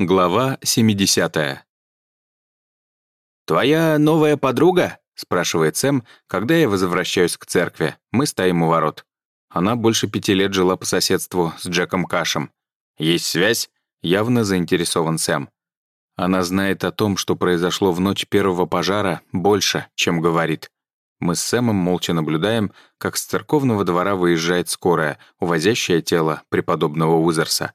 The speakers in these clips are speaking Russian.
Глава 70. «Твоя новая подруга?» — спрашивает Сэм, когда я возвращаюсь к церкви. Мы стоим у ворот. Она больше пяти лет жила по соседству с Джеком Кашем. «Есть связь?» — явно заинтересован Сэм. Она знает о том, что произошло в ночь первого пожара, больше, чем говорит. Мы с Сэмом молча наблюдаем, как с церковного двора выезжает скорая, увозящая тело преподобного Уизерса.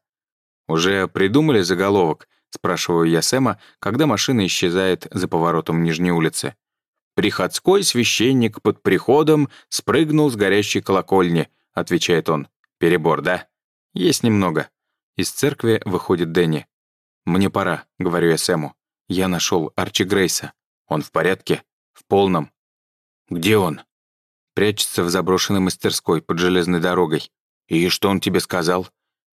«Уже придумали заголовок?» — спрашиваю я Сэма, когда машина исчезает за поворотом Нижней улицы. «Приходской священник под приходом спрыгнул с горящей колокольни», — отвечает он. «Перебор, да?» «Есть немного». Из церкви выходит Дэнни. «Мне пора», — говорю я Сэму. «Я нашел Арчи Грейса. Он в порядке?» «В полном». «Где он?» «Прячется в заброшенной мастерской под железной дорогой». «И что он тебе сказал?»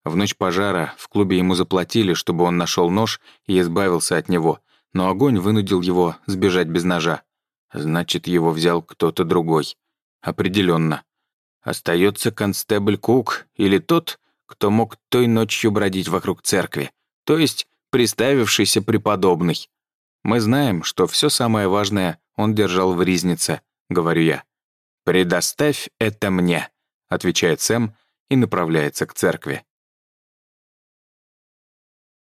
В ночь пожара в клубе ему заплатили, чтобы он нашел нож и избавился от него, но огонь вынудил его сбежать без ножа. Значит, его взял кто-то другой. Определенно. Остается констебль Кук или тот, кто мог той ночью бродить вокруг церкви, то есть приставившийся преподобный. Мы знаем, что все самое важное он держал в ризнице, говорю я. «Предоставь это мне», — отвечает Сэм и направляется к церкви.